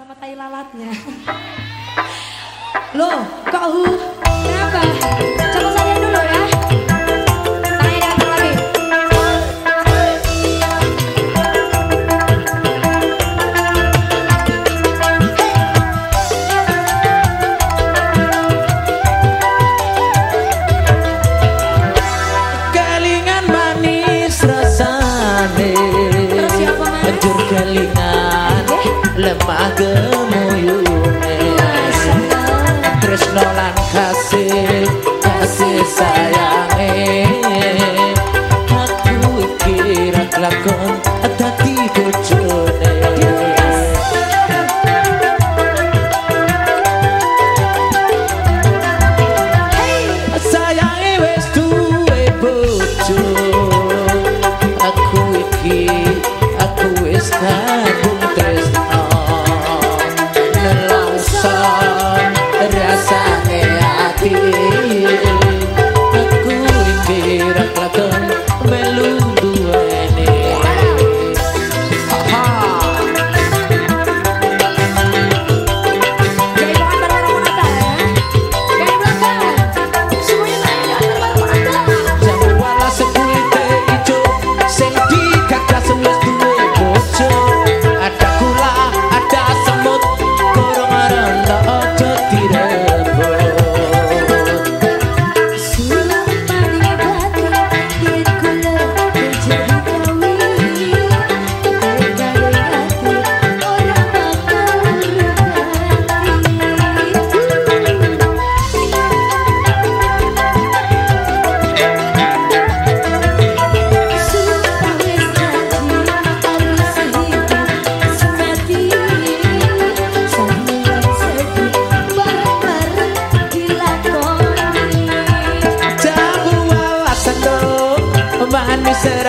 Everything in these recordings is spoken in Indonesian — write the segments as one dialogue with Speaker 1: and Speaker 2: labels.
Speaker 1: sama tai lalatnya. Loh, kok hu? Kenapa? Masya Allah.
Speaker 2: Tresno lan kasih kasih sayange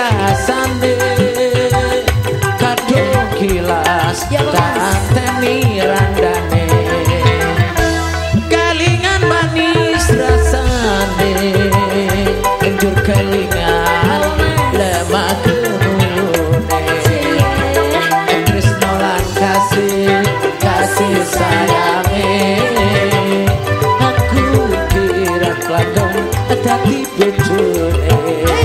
Speaker 2: rasane Kadung kilas
Speaker 1: Ya, Mas.
Speaker 2: Tanteni randane Kalingan manis rasane Enjur kalingan Lemah gemulune Tresno lan kasih kasih sayange Aku kira kelakon dadi bojone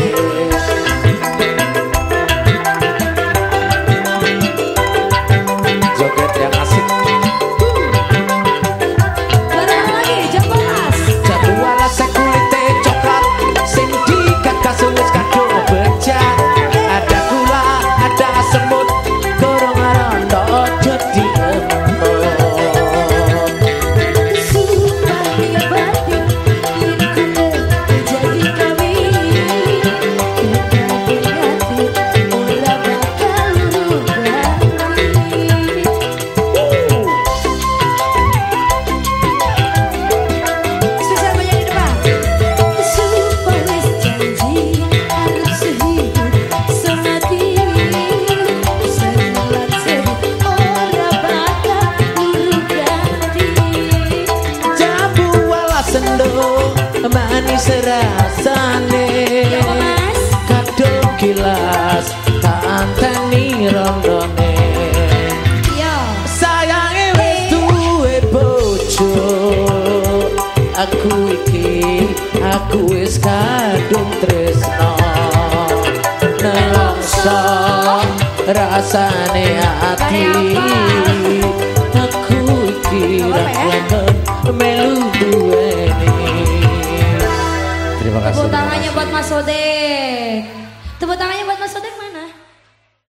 Speaker 2: tak anteni rondone Sayange wis duwe bojo. Aku iki aku wis kadung tresno. Nelongso rasane ati. Aku iki ra kelakon melu duweni. Terima kasih.
Speaker 1: Tepuk tangannya buat Mas Odek. Tepuk tangannya buat Mas Odek mana?